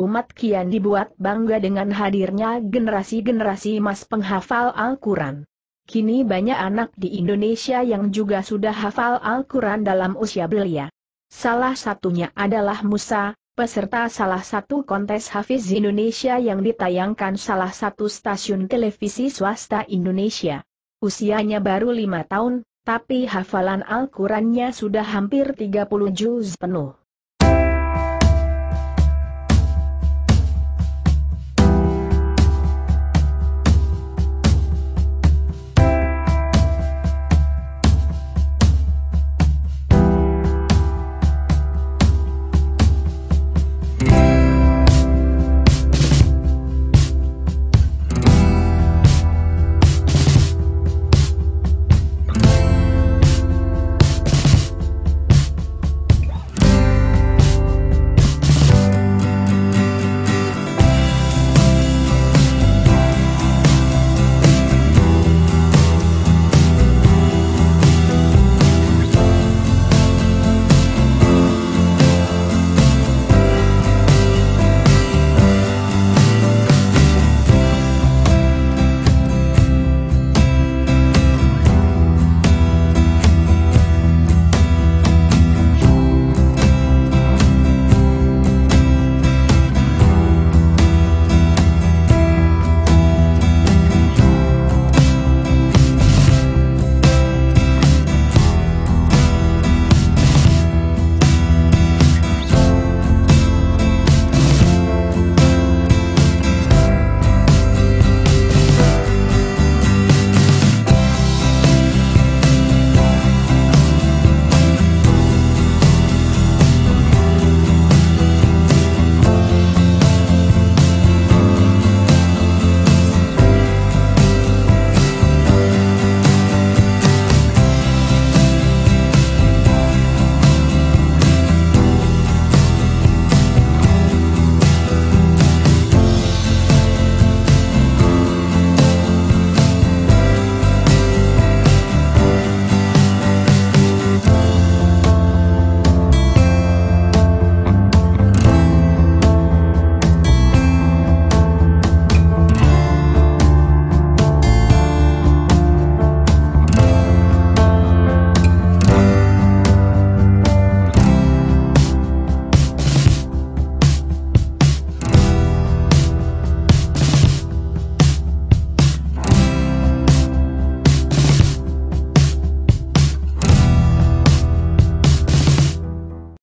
umat kian dibuat bangga dengan hadirnya generasi-generasi emas penghafal Al-Quran. Kini banyak anak di Indonesia yang juga sudah hafal Al-Quran dalam usia belia. Salah satunya adalah Musa, peserta salah satu kontes Hafiz Indonesia yang ditayangkan salah satu stasiun televisi swasta Indonesia. Usianya baru lima tahun, tapi hafalan Al-Qurannya sudah hampir 30 juz penuh.